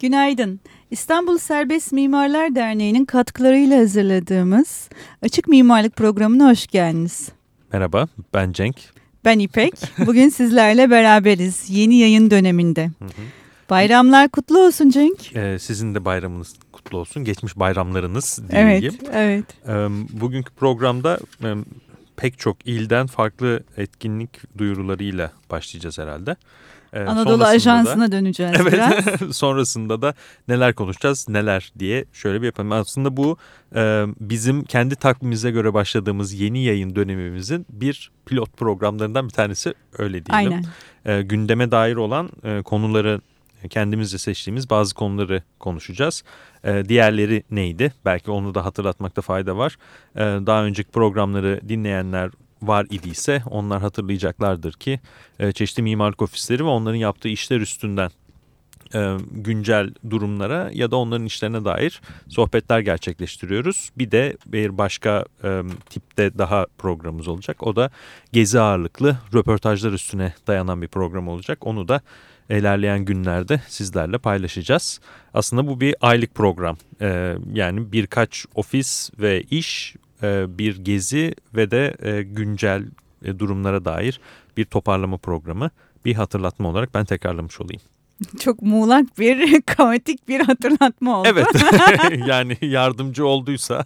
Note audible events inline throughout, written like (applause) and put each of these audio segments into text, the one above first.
Günaydın. İstanbul Serbest Mimarlar Derneği'nin katkılarıyla hazırladığımız Açık Mimarlık programına hoş geldiniz. Merhaba, ben Cenk. Ben İpek. Bugün sizlerle beraberiz yeni yayın döneminde. Bayramlar kutlu olsun Cenk. Ee, sizin de bayramınız kutlu olsun. Geçmiş bayramlarınız diyeyim. Evet, evet. Ee, bugünkü programda e, pek çok ilden farklı etkinlik duyurularıyla başlayacağız herhalde. Ee, Anadolu Ajansı'na döneceğiz (laughs) evet, biraz. (laughs) sonrasında da neler konuşacağız, neler diye şöyle bir yapalım. Aslında bu e, bizim kendi takvimimize göre başladığımız yeni yayın dönemimizin bir pilot programlarından bir tanesi öyle diyelim. Aynen. E, gündeme dair olan e, konuları kendimizce seçtiğimiz bazı konuları konuşacağız. Ee, diğerleri neydi? Belki onu da hatırlatmakta fayda var. Ee, daha önceki programları dinleyenler var idiyse onlar hatırlayacaklardır ki e, çeşitli mimarlık ofisleri ve onların yaptığı işler üstünden e, güncel durumlara ya da onların işlerine dair sohbetler gerçekleştiriyoruz. Bir de bir başka e, tipte daha programımız olacak. O da gezi ağırlıklı röportajlar üstüne dayanan bir program olacak. Onu da ilerleyen günlerde sizlerle paylaşacağız. Aslında bu bir aylık program. Ee, yani birkaç ofis ve iş, e, bir gezi ve de e, güncel e, durumlara dair bir toparlama programı. Bir hatırlatma olarak ben tekrarlamış olayım. (laughs) Çok muğlak bir, (laughs) kaotik bir hatırlatma oldu. Evet, (laughs) yani yardımcı olduysa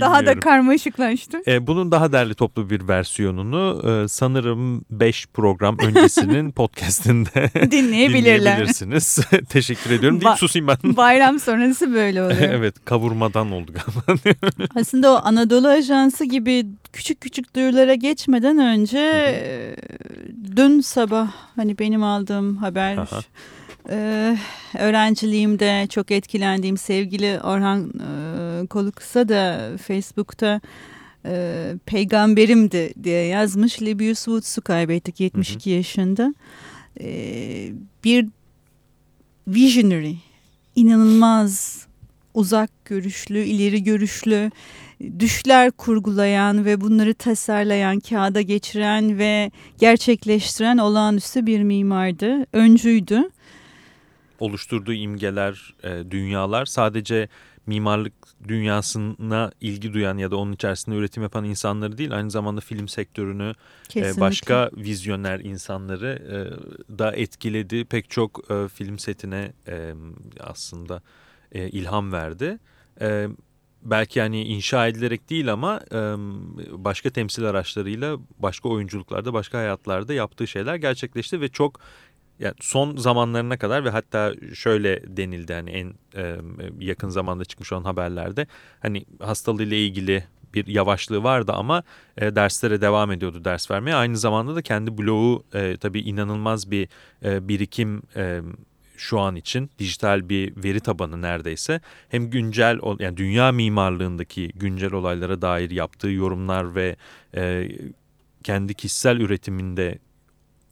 Daha da karmaşıklaştı. Ee, bunun daha derli toplu bir versiyonunu e, sanırım 5 program öncesinin podcastinde dinleyebilirsiniz. Teşekkür ediyorum deyip ba susayım ben. Bayram sonrası böyle oluyor. evet, kavurmadan oldu galiba. Aslında o Anadolu Ajansı gibi küçük küçük duyurulara geçmeden önce e, dün sabah hani benim aldığım haber Aha. E, öğrenciliğimde çok etkilendiğim sevgili Orhan e, Koluksa da Facebook'ta e, peygamberimdi diye yazmış. Libius Woods'u kaybettik 72 hı hı. yaşında. E, bir visionary, inanılmaz uzak görüşlü, ileri görüşlü düşler kurgulayan ve bunları tasarlayan, kağıda geçiren ve gerçekleştiren olağanüstü bir mimardı. Öncüydü. Oluşturduğu imgeler, e, dünyalar sadece mimarlık dünyasına ilgi duyan ya da onun içerisinde üretim yapan insanları değil aynı zamanda film sektörünü e, başka vizyoner insanları e, da etkiledi. Pek çok e, film setine aslında ilham verdi. Belki yani inşa edilerek değil ama başka temsil araçlarıyla başka oyunculuklarda başka hayatlarda yaptığı şeyler gerçekleşti ve çok yani son zamanlarına kadar ve hatta şöyle denildi hani en e, yakın zamanda çıkmış olan haberlerde hani hastalığıyla ilgili bir yavaşlığı vardı ama e, derslere devam ediyordu ders vermeye. Aynı zamanda da kendi bloğu e, tabii inanılmaz bir e, birikim e, şu an için dijital bir veri tabanı neredeyse hem güncel yani dünya mimarlığındaki güncel olaylara dair yaptığı yorumlar ve e, kendi kişisel üretiminde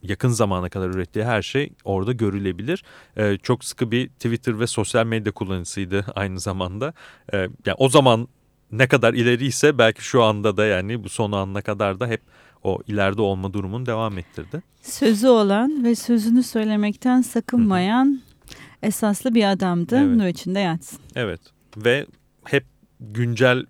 yakın zamana kadar ürettiği her şey orada görülebilir. E, çok sıkı bir Twitter ve sosyal medya kullanıcısıydı (laughs) aynı zamanda. E, yani o zaman ne kadar ileriyse belki şu anda da yani bu son anına kadar da hep o ileride olma durumunu devam ettirdi. Sözü olan ve sözünü söylemekten sakınmayan esaslı bir adamdı. Evet. Nur içinde yatsın. Evet ve hep güncel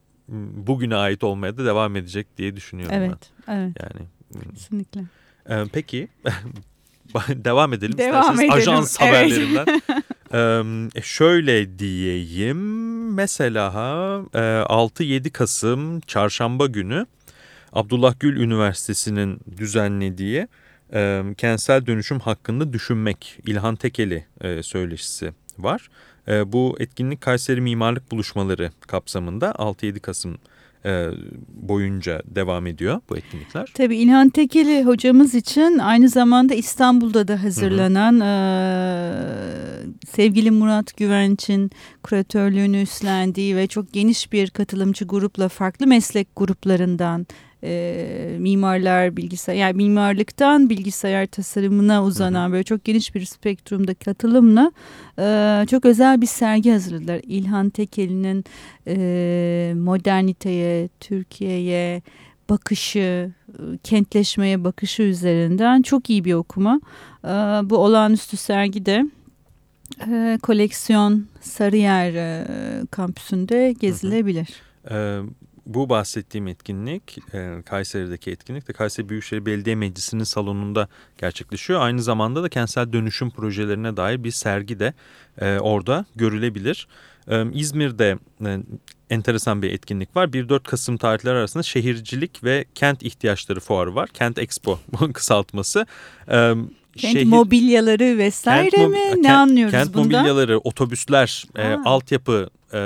bugüne ait olmaya da devam edecek diye düşünüyorum evet, ben. Evet. Yani kesinlikle. E, peki (laughs) devam edelim devam isterseniz edelim. ajans evet. haberlerinden. (laughs) ee, şöyle diyeyim mesela e, 6-7 Kasım çarşamba günü Abdullah Gül Üniversitesi'nin düzenlediği e, kentsel dönüşüm hakkında düşünmek İlhan Tekeli e, söyleşisi var. E, bu etkinlik Kayseri Mimarlık Buluşmaları kapsamında 6-7 Kasım e, boyunca devam ediyor bu etkinlikler. Tabii İlhan Tekeli hocamız için aynı zamanda İstanbul'da da hazırlanan hı hı. E, sevgili Murat Güvenç'in kuratörlüğünü üstlendiği ve çok geniş bir katılımcı grupla farklı meslek gruplarından e, mimarlar bilgisayar yani mimarlıktan bilgisayar tasarımına uzanan böyle çok geniş bir spektrumda katılımla e, çok özel bir sergi hazırladılar. İlhan Tekeli'nin e, moderniteye, Türkiye'ye bakışı, kentleşmeye bakışı üzerinden çok iyi bir okuma. E, bu olağanüstü sergi de E, koleksiyon Sarıyer e, kampüsünde gezilebilir. Hı hı. E, bu bahsettiğim etkinlik e, Kayseri'deki etkinlik de Kayseri Büyükşehir Belediye Meclisi'nin salonunda gerçekleşiyor. Aynı zamanda da kentsel dönüşüm projelerine dair bir sergi de e, orada görülebilir. E, İzmir'de e, enteresan bir etkinlik var. 1-4 Kasım tarihleri arasında şehircilik ve kent ihtiyaçları fuarı var. Kent Expo (laughs) kısaltması. E, Kent şehir, mobilyaları vesaire kent mi? Kent, ne anlıyoruz kent bundan? Kent mobilyaları, otobüsler, e, altyapı, e,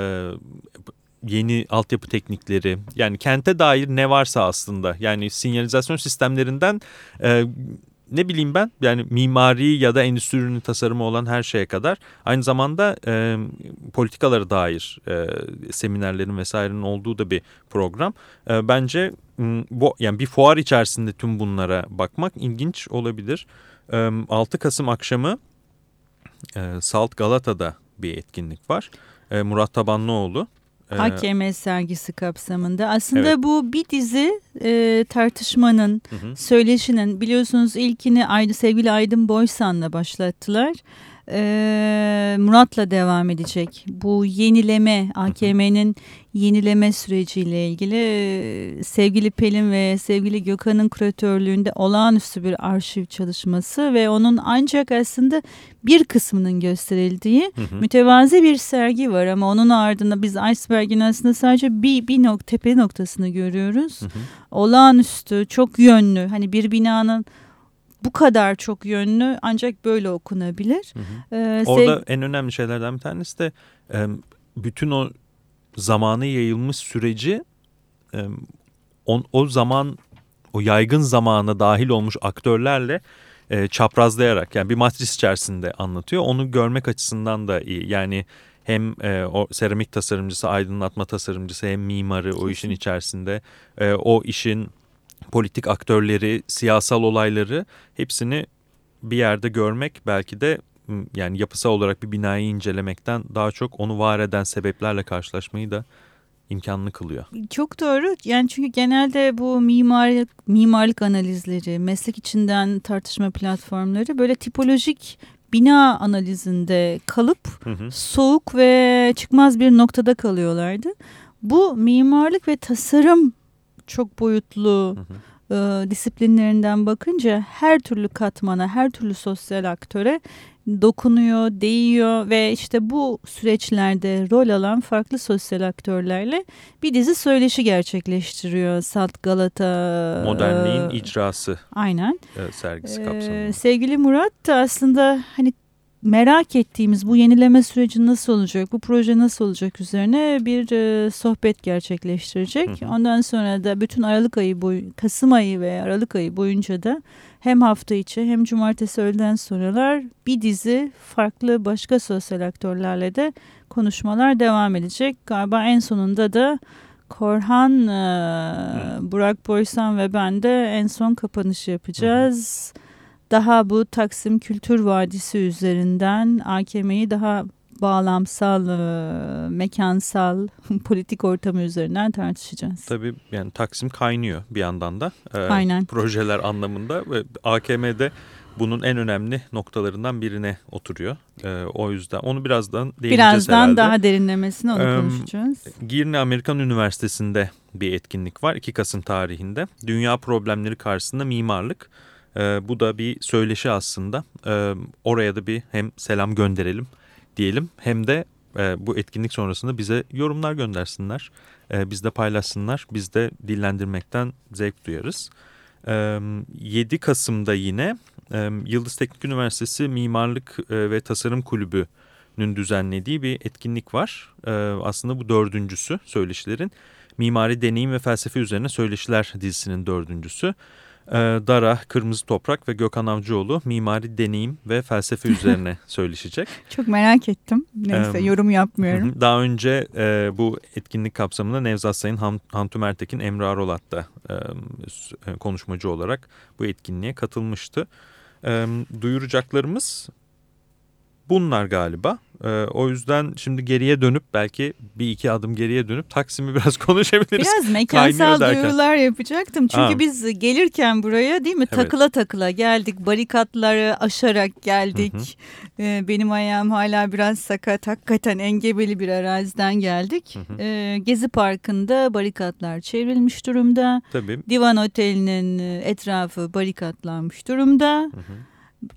yeni altyapı teknikleri yani kente dair ne varsa aslında yani sinyalizasyon sistemlerinden e, ne bileyim ben yani mimari ya da endüstri ürünü tasarımı olan her şeye kadar aynı zamanda e, politikalara dair e, seminerlerin vesairenin olduğu da bir program. E, bence bu yani bir fuar içerisinde tüm bunlara bakmak ilginç olabilir. E, 6 Kasım akşamı e, Salt Galata'da bir etkinlik var. E, Murat Tabanlıoğlu AKM sergisi kapsamında. Aslında evet. bu bir dizi e, tartışmanın, hı hı. söyleşinin biliyorsunuz ilkini Aydın, sevgili Aydın Boysan'la başlattılar e, Murat'la devam edecek. Bu yenileme, AKM'nin yenileme süreciyle ilgili e, sevgili Pelin ve sevgili Gökhan'ın küratörlüğünde olağanüstü bir arşiv çalışması ve onun ancak aslında bir kısmının gösterildiği hı hı. mütevazi bir sergi var ama onun ardında biz iceberg'in aslında sadece bir, bir nok tepe noktasını görüyoruz. Hı hı. Olağanüstü, çok yönlü hani bir binanın bu kadar çok yönlü ancak böyle okunabilir. Hı hı. Ee, Orada en önemli şeylerden bir tanesi de e, bütün o zamanı yayılmış süreci e, on, o zaman o yaygın zamana dahil olmuş aktörlerle e, çaprazlayarak yani bir matris içerisinde anlatıyor. Onu görmek açısından da iyi. Yani hem e, o seramik tasarımcısı, aydınlatma tasarımcısı hem mimarı o işin içerisinde e, o işin politik aktörleri, siyasal olayları hepsini bir yerde görmek belki de yani yapısal olarak bir binayı incelemekten daha çok onu var eden sebeplerle karşılaşmayı da imkanlı kılıyor. Çok doğru. Yani çünkü genelde bu mimarlık mimarlık analizleri, meslek içinden tartışma platformları böyle tipolojik bina analizinde kalıp hı hı. soğuk ve çıkmaz bir noktada kalıyorlardı. Bu mimarlık ve tasarım çok boyutlu hı hı. E, disiplinlerinden bakınca her türlü katmana, her türlü sosyal aktöre dokunuyor, değiyor ve işte bu süreçlerde rol alan farklı sosyal aktörlerle bir dizi söyleşi gerçekleştiriyor. Salt Galata. Modernliğin e, icrası. Aynen. E, sergisi kapsamında. E, sevgili Murat da aslında hani merak ettiğimiz bu yenileme süreci nasıl olacak, bu proje nasıl olacak üzerine bir e, sohbet gerçekleştirecek. Hı hı. Ondan sonra da bütün Aralık ayı boy, Kasım ayı ve Aralık ayı boyunca da hem hafta içi hem cumartesi öğleden sonralar bir dizi farklı başka sosyal aktörlerle de konuşmalar devam edecek. Galiba en sonunda da Korhan, e, Burak Boysan ve ben de en son kapanışı yapacağız. Hı hı daha bu Taksim Kültür Vadisi üzerinden AKM'yi daha bağlamsal, e, mekansal, (laughs) politik ortamı üzerinden tartışacağız. Tabii yani Taksim kaynıyor bir yandan da. E, Aynen. Projeler anlamında ve AKM'de bunun en önemli noktalarından birine oturuyor. E, o yüzden onu birazdan değineceğiz Birazdan herhalde. daha derinlemesine onu ee, konuşacağız. Girne Amerikan Üniversitesi'nde bir etkinlik var 2 Kasım tarihinde. Dünya problemleri karşısında mimarlık. E, bu da bir söyleşi aslında. E, oraya da bir hem selam gönderelim diyelim hem de e, bu etkinlik sonrasında bize yorumlar göndersinler. E, biz de paylaşsınlar. Biz de dillendirmekten zevk duyarız. E, 7 Kasım'da yine e, Yıldız Teknik Üniversitesi Mimarlık e, ve Tasarım Kulübü'nün düzenlediği bir etkinlik var. E, aslında bu dördüncüsü söyleşilerin. Mimari Deneyim ve Felsefe Üzerine Söyleşiler dizisinin dördüncüsü. Ee, Dara, Kırmızı Toprak ve Gökhan Avcıoğlu mimari deneyim ve felsefe (laughs) üzerine söyleşecek. Çok merak ettim. Neyse ee, yorum yapmıyorum. (laughs) Daha önce e, bu etkinlik kapsamında Nevzat Sayın, Han, Hantum Ertekin, Emre Arolat da e, konuşmacı olarak bu etkinliğe katılmıştı. E, duyuracaklarımız bunlar galiba. E, o yüzden şimdi geriye dönüp belki bir iki adım geriye dönüp Taksim'i (laughs) biraz konuşabiliriz. Biraz mekansal duyurular yapacaktım. Çünkü ha. biz gelirken buraya değil mi evet. takıla takıla geldik. Barikatları aşarak geldik. Hı hı. E, benim ayağım hala biraz sakat. Hakikaten engebeli bir araziden geldik. Hı hı. E, Gezi Parkı'nda barikatlar çevrilmiş durumda. Tabii. Divan Oteli'nin etrafı barikatlanmış durumda. Hı hı.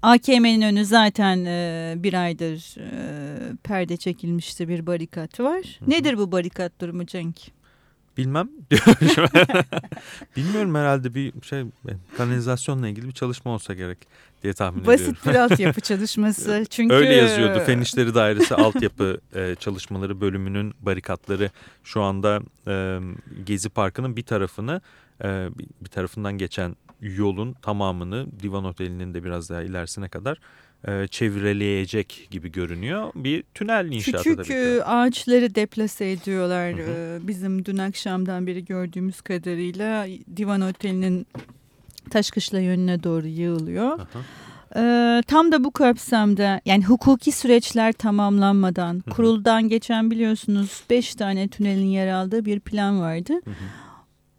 AKM'nin önü zaten e, bir aydır e, perde çekilmişti bir barikat var. Hı hı. Nedir bu barikat durumu Cenk? Bilmem. (laughs) (laughs) Bilmiyorum herhalde bir şey kanalizasyonla ilgili bir çalışma olsa gerek diye tahmin Basit ediyorum. Basit bir (laughs) altyapı çalışması. Çünkü Öyle yazıyordu. Fen İşleri Dairesi altyapı e, çalışmaları bölümünün barikatları şu anda e, Gezi Parkı'nın bir tarafını e, bir tarafından geçen yolun tamamını Divan Oteli'nin de biraz daha ilerisine kadar e, çevreleyecek gibi görünüyor. Bir tünel inşaatı Küçük tabii ki. ağaçları deplase ediyorlar. Hı hı. Bizim dün akşamdan beri gördüğümüz kadarıyla Divan Oteli'nin Taşkışla yönüne doğru yığılıyor. Hı hı. Ee, tam da bu kapsamda yani hukuki süreçler tamamlanmadan kuruldan geçen biliyorsunuz 5 tane tünelin yer aldığı bir plan vardı. Hı hı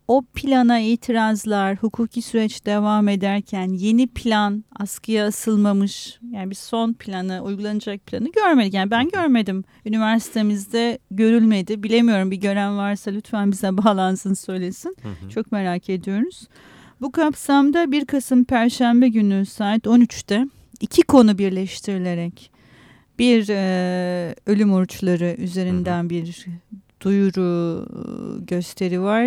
o plana itirazlar, hukuki süreç devam ederken yeni plan askıya asılmamış. Yani bir son planı, uygulanacak planı görmedik. Yani ben görmedim. Üniversitemizde görülmedi. Bilemiyorum bir gören varsa lütfen bize (laughs) bağlansın söylesin. Hı hı. Çok merak ediyoruz. Bu kapsamda 1 Kasım Perşembe günü saat 13'te iki konu birleştirilerek bir e, ölüm oruçları üzerinden hı hı. bir duyuru ıı, gösteri var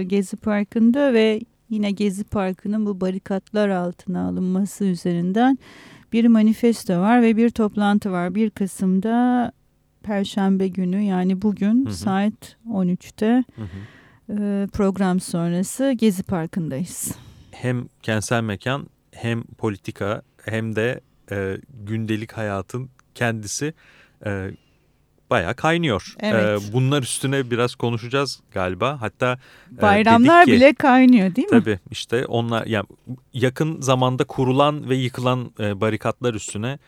Gezi Parkı'nda ve yine Gezi Parkı'nın bu barikatlar altına alınması üzerinden bir manifesto var ve bir toplantı var. 1 Kasım'da Perşembe günü yani bugün hı hı. saat 13'te hı hı. program sonrası Gezi Parkı'ndayız. Hem kentsel mekan hem politika hem de e, gündelik hayatın kendisi e, bayağı kaynıyor. Evet. Ee, bunlar üstüne biraz konuşacağız galiba. Hatta e, bayramlar ki, bile kaynıyor değil mi? Tabii işte onlar yani yakın zamanda kurulan ve yıkılan e, barikatlar üstüne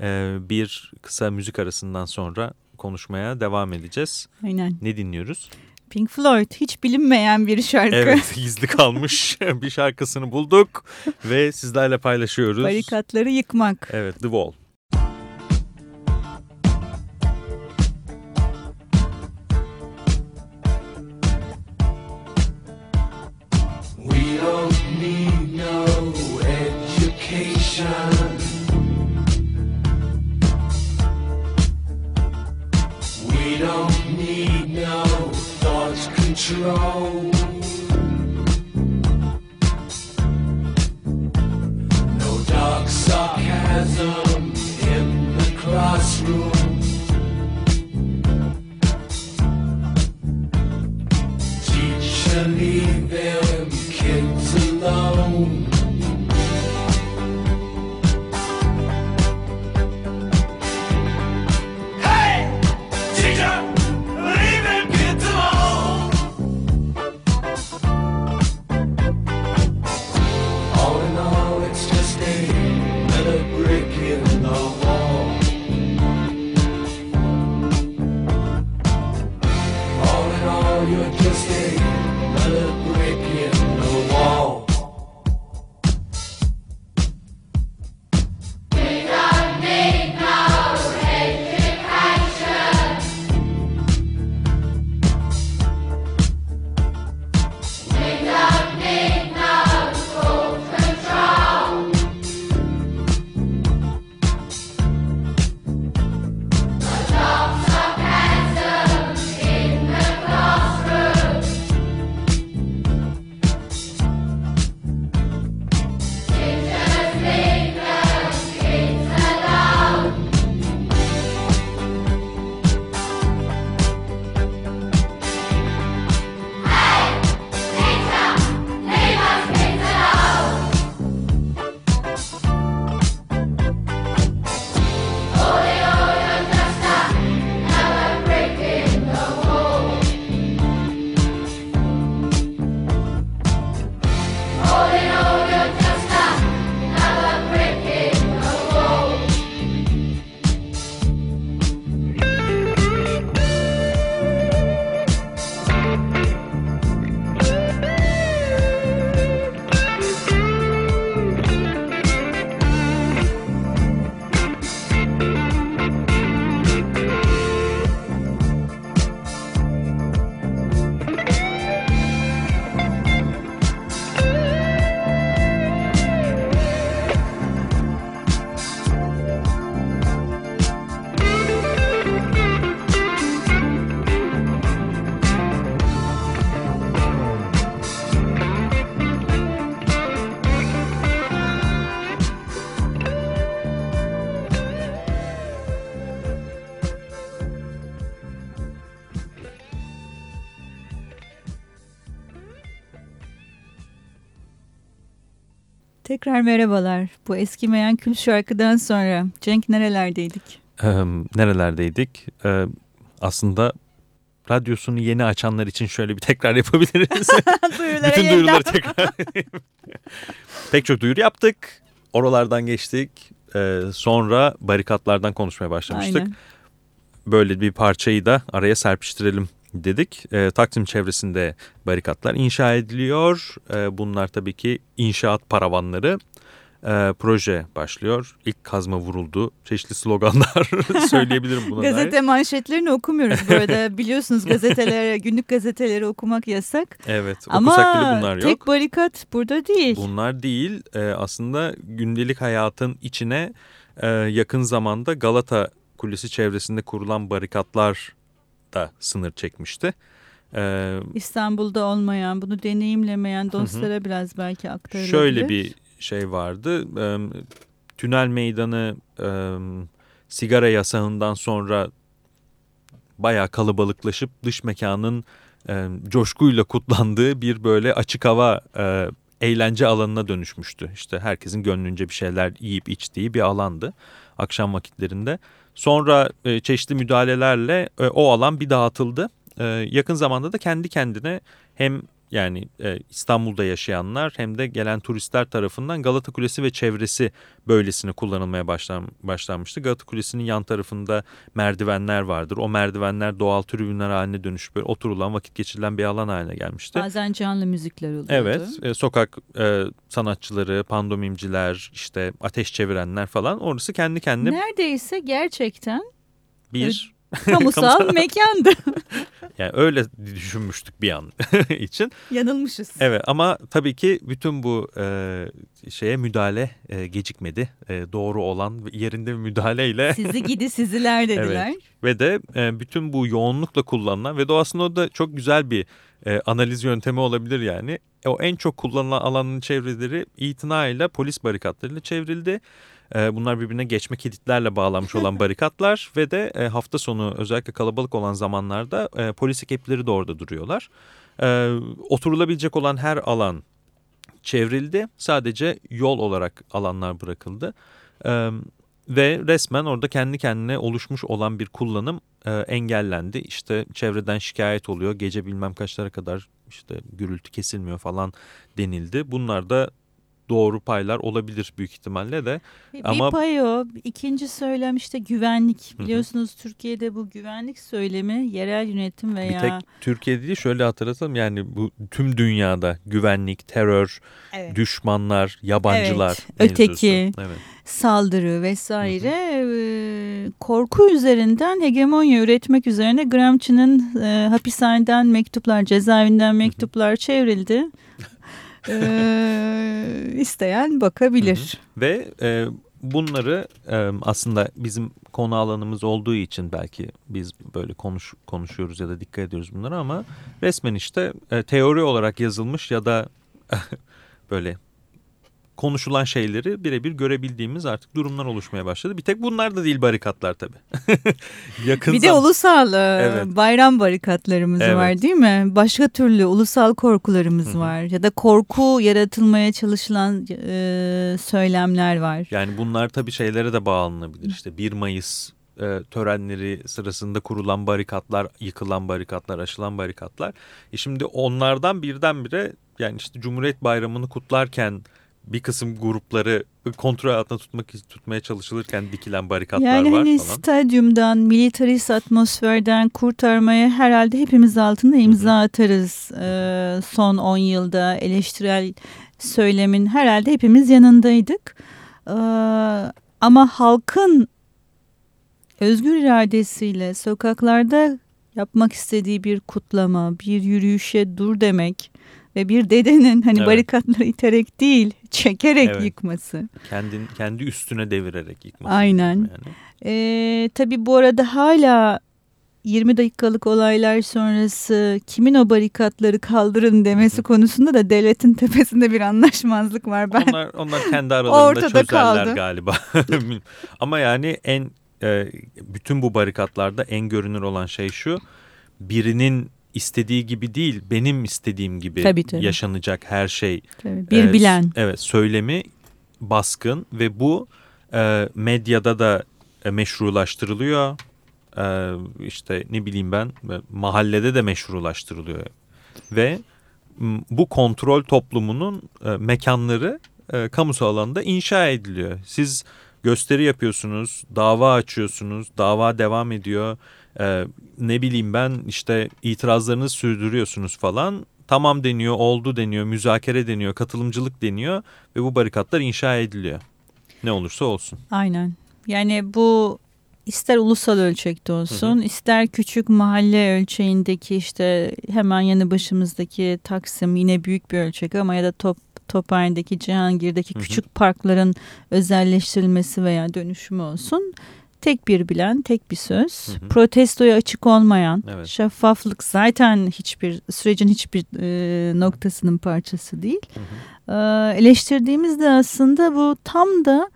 e, bir kısa müzik arasından sonra konuşmaya devam edeceğiz. Aynen. Ne dinliyoruz? Pink Floyd hiç bilinmeyen bir şarkı. Evet (laughs) gizli kalmış bir şarkısını bulduk ve sizlerle paylaşıyoruz. Barikatları yıkmak. Evet The Wall. Tekrar merhabalar. Bu eskimeyen kül şarkıdan sonra Cenk nerelerdeydik? Ee, nerelerdeydik? Ee, aslında radyosunu yeni açanlar için şöyle bir tekrar yapabiliriz. (laughs) Bütün duyuruları tekrar. (laughs) Pek çok duyuru yaptık. Oralardan geçtik. Ee, sonra barikatlardan konuşmaya başlamıştık. Aynen. Böyle bir parçayı da araya serpiştirelim dedik. E, Taksim çevresinde barikatlar inşa ediliyor. E, bunlar tabii ki inşaat paravanları. E, proje başlıyor. İlk kazma vuruldu. Çeşitli sloganlar (laughs) söyleyebilirim buna Gazete dair. manşetlerini okumuyoruz bu arada. (laughs) Biliyorsunuz gazetelere, günlük gazeteleri okumak yasak. Evet Ama okusak bile bunlar yok. tek barikat burada değil. Bunlar değil. E, aslında gündelik hayatın içine e, yakın zamanda Galata Kulesi çevresinde kurulan barikatlar da sınır çekmişti. Ee, İstanbul'da olmayan, bunu deneyimlemeyen dostlara hı. biraz belki aktarılabilir. Şöyle bir şey vardı. E, tünel meydanı e, sigara yasağından sonra bayağı kalabalıklaşıp dış mekanın e, coşkuyla kutlandığı bir böyle açık hava e, eğlence alanına dönüşmüştü. İşte herkesin gönlünce bir şeyler yiyip içtiği bir alandı akşam vakitlerinde. Sonra e, çeşitli müdahalelerle e, o alan bir dağıtıldı. E, yakın zamanda da kendi kendine hem yani e, İstanbul'da yaşayanlar hem de gelen turistler tarafından Galata Kulesi ve çevresi böylesine kullanılmaya başlan, başlanmıştı. Galata Kulesi'nin yan tarafında merdivenler vardır. O merdivenler doğal tribünler haline dönüşüp böyle oturulan vakit geçirilen bir alan haline gelmişti. Bazen canlı müzikler oluyordu. Evet e, sokak e, sanatçıları, pandomimciler işte ateş çevirenler falan orası kendi kendine. Neredeyse gerçekten bir kamusal (laughs) mekandı. (laughs) yani öyle düşünmüştük bir an (laughs) için. Yanılmışız. Evet ama tabii ki bütün bu e, şeye müdahale e, gecikmedi. E, doğru olan yerinde müdahaleyle. Sizi gidi siziler dediler. evet. Ve de e, bütün bu yoğunlukla kullanılan ve de aslında o da çok güzel bir e, analiz yöntemi olabilir yani. O en çok kullanılan alanın çevreleri itinayla polis barikatlarıyla çevrildi. Ee, bunlar birbirine geçme kilitlerle bağlanmış olan (laughs) barikatlar ve de e, hafta sonu özellikle kalabalık olan zamanlarda e, polis ekipleri de orada duruyorlar. Ee, oturulabilecek olan her alan çevrildi. Sadece yol olarak alanlar bırakıldı. Ee, ve resmen orada kendi kendine oluşmuş olan bir kullanım e, engellendi. İşte çevreden şikayet oluyor. Gece bilmem kaçlara kadar işte gürültü kesilmiyor falan denildi. Bunlar da doğru paylar olabilir büyük ihtimalle de. Bir Ama... pay o. İkinci söylem işte güvenlik. Biliyorsunuz. Türkiye'de bu güvenlik söylemi yerel yönetim veya... Bir tek Türkiye değil şöyle hatırlatalım yani bu tüm dünyada güvenlik, terör, evet. düşmanlar, yabancılar. Evet. Öteki, evet. saldırı vesaire Hı-hı. korku üzerinden hegemonya üretmek üzerine Gramsci'nin e, hapishaneden mektuplar, cezaevinden mektuplar çevrildi (laughs) e, isteyen bakabilir. Hı hı. Ve e, bunları e, aslında bizim konu alanımız olduğu için belki biz böyle konuş konuşuyoruz ya da dikkat ediyoruz bunlara ama resmen işte e, teori olarak yazılmış ya da (laughs) böyle konuşulan şeyleri birebir görebildiğimiz artık durumlar oluşmaya başladı. Bir tek bunlar da değil barikatlar tabii. (laughs) Yakın bir de ulusal e, evet. bayram barikatlarımız evet. var değil mi? Başka türlü ulusal korkularımız Hı -hı. var ya da korku yaratılmaya çalışılan e, söylemler var. Yani bunlar tabii şeylere de bağlanabilir. İşte 1 Mayıs e, törenleri sırasında kurulan barikatlar, yıkılan barikatlar, aşılan barikatlar. E şimdi onlardan birdenbire yani işte Cumhuriyet Bayramı'nı kutlarken bir kısım grupları kontrol altında tutmak tutmaya çalışılırken dikilen barikatlar yani var hani falan. stadyumdan, militarist atmosferden kurtarmaya herhalde hepimiz altında imza Hı -hı. atarız. Ee, son 10 yılda eleştirel söylemin herhalde hepimiz yanındaydık. Ee, ama halkın özgür iradesiyle sokaklarda yapmak istediği bir kutlama, bir yürüyüşe dur demek ve bir dedenin hani evet. barikatları iterek değil çekerek evet. yıkması. Kendin, kendi üstüne devirerek yıkması. Aynen. Yani. Ee, tabii bu arada hala 20 dakikalık olaylar sonrası kimin o barikatları kaldırın demesi konusunda da devletin tepesinde bir anlaşmazlık var. Ben onlar, onlar kendi aralarında çözerler kaldı. galiba. (laughs) Ama yani en e, bütün bu barikatlarda en görünür olan şey şu. Birinin istediği gibi değil benim istediğim gibi tabii, tabii. yaşanacak her şey. Tabii, bir e, bilen. Evet söylemi baskın ve bu e, medyada da e, meşrulaştırılıyor. E, işte ne bileyim ben e, mahallede de meşrulaştırılıyor. Ve bu kontrol toplumunun e, mekanları e, kamusal alanda inşa ediliyor. Siz gösteri yapıyorsunuz, dava açıyorsunuz, dava devam ediyor. E, ne bileyim ben işte itirazlarınızı sürdürüyorsunuz falan. Tamam deniyor, oldu deniyor, müzakere deniyor, katılımcılık deniyor ve bu barikatlar inşa ediliyor. Ne olursa olsun. Aynen. Yani bu ister ulusal ölçekte olsun, hı hı. ister küçük mahalle ölçeğindeki işte hemen yanı başımızdaki Taksim yine büyük bir ölçek ama ya da top Tophane'deki, Cihangir'deki hı hı. küçük parkların özelleştirilmesi veya dönüşümü olsun. Tek bir bilen, tek bir söz. Hı hı. Protestoya açık olmayan, evet. şeffaflık zaten hiçbir sürecin hiçbir e, noktasının parçası değil. Hı hı. E, eleştirdiğimiz de aslında bu tam da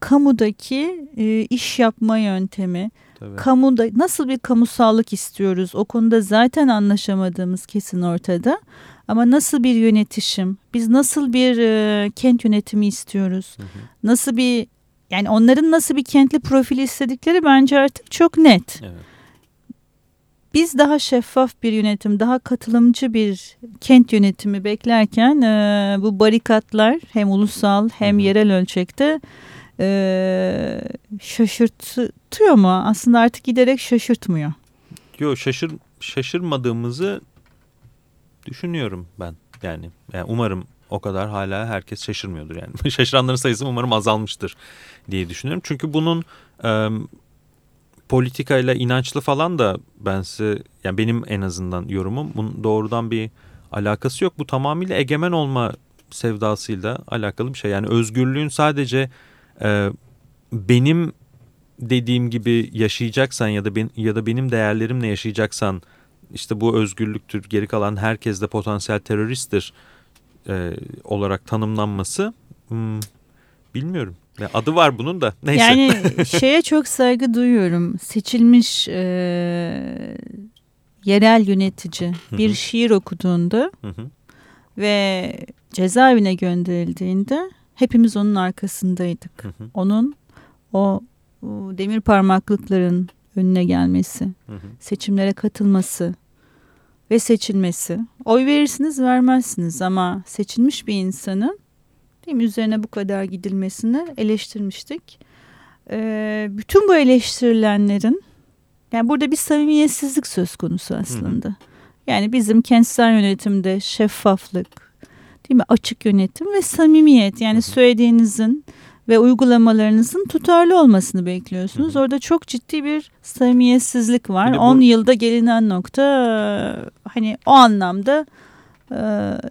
kamudaki e, iş yapma yöntemi, Tabii. kamuda nasıl bir kamusallık istiyoruz o konuda zaten anlaşamadığımız kesin ortada. Ama nasıl bir yönetişim, biz nasıl bir e, kent yönetimi istiyoruz, hı hı. nasıl bir yani onların nasıl bir kentli profili istedikleri bence artık çok net. Evet. Biz daha şeffaf bir yönetim, daha katılımcı bir kent yönetimi beklerken e, bu barikatlar hem ulusal hem hı hı. yerel ölçekte e, şaşırtıyor mu? Aslında artık giderek şaşırtmıyor. Yok şaşır, şaşırmadığımızı düşünüyorum ben. Yani, yani umarım o kadar hala herkes şaşırmıyordur yani. (laughs) Şaşıranların sayısı umarım azalmıştır diye düşünüyorum. Çünkü bunun e, politikayla inançlı falan da ben size yani benim en azından yorumum bunun doğrudan bir alakası yok. Bu tamamıyla egemen olma sevdasıyla alakalı bir şey. Yani özgürlüğün sadece e, benim dediğim gibi yaşayacaksan ya da ben, ya da benim değerlerimle yaşayacaksan işte bu özgürlüktür geri kalan herkes de potansiyel teröristtir e, olarak tanımlanması hmm, bilmiyorum. Adı var bunun da neyse. Yani (laughs) şeye çok saygı duyuyorum. Seçilmiş e, yerel yönetici bir şiir okuduğunda ve cezaevine gönderildiğinde hepimiz onun arkasındaydık. Onun o, o demir parmaklıkların önüne gelmesi, seçimlere katılması, ve seçilmesi. Oy verirsiniz vermezsiniz ama seçilmiş bir insanın değil mi, üzerine bu kadar gidilmesini eleştirmiştik. Ee, bütün bu eleştirilenlerin yani burada bir samimiyetsizlik söz konusu aslında. Hı hı. Yani bizim kentsel yönetimde şeffaflık, değil mi? Açık yönetim ve samimiyet. Yani söylediğinizin ve uygulamalarınızın tutarlı olmasını bekliyorsunuz. Hı hı. Orada çok ciddi bir samimiyetsizlik var. 10 bu... yılda gelinen nokta hani o anlamda e,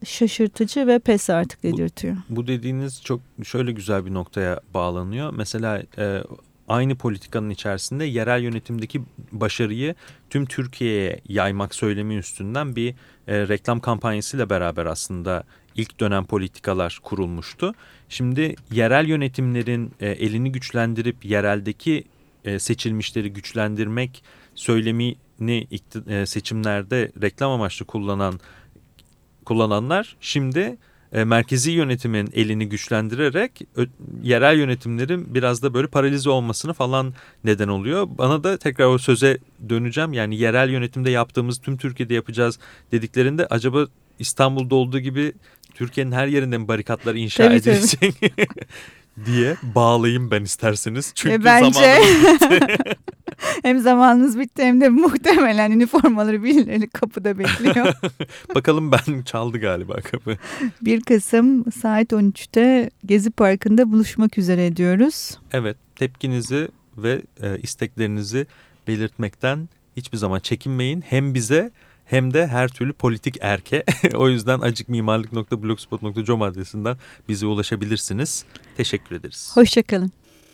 şaşırtıcı ve pes artık dedirtiyor. Bu, bu dediğiniz çok şöyle güzel bir noktaya bağlanıyor. Mesela e, aynı politikanın içerisinde yerel yönetimdeki başarıyı tüm Türkiye'ye yaymak söylemi üstünden bir e, reklam kampanyasıyla beraber aslında ilk dönem politikalar kurulmuştu. Şimdi yerel yönetimlerin e, elini güçlendirip yereldeki e, seçilmişleri güçlendirmek söylemini e, seçimlerde reklam amaçlı kullanan kullananlar şimdi e, merkezi yönetimin elini güçlendirerek ö, yerel yönetimlerin biraz da böyle paralize olmasını falan neden oluyor. Bana da tekrar o söze döneceğim. Yani yerel yönetimde yaptığımız tüm Türkiye'de yapacağız dediklerinde acaba İstanbul'da olduğu gibi Türkiye'nin her yerinde mi barikatlar inşa tabii, edilecek (laughs) diye bağlayayım ben isterseniz. Çünkü e bence (laughs) hem zamanınız bitti hem de muhtemelen üniformaları birileri kapıda bekliyor. (laughs) Bakalım ben çaldı galiba kapı. 1 Kasım saat 13'te Gezi Parkı'nda buluşmak üzere diyoruz. Evet tepkinizi ve e, isteklerinizi belirtmekten hiçbir zaman çekinmeyin. Hem bize hem de her türlü politik erke. (laughs) o yüzden acıkmimarlık.blogspot.com adresinden bize ulaşabilirsiniz. Teşekkür ederiz. Hoşçakalın.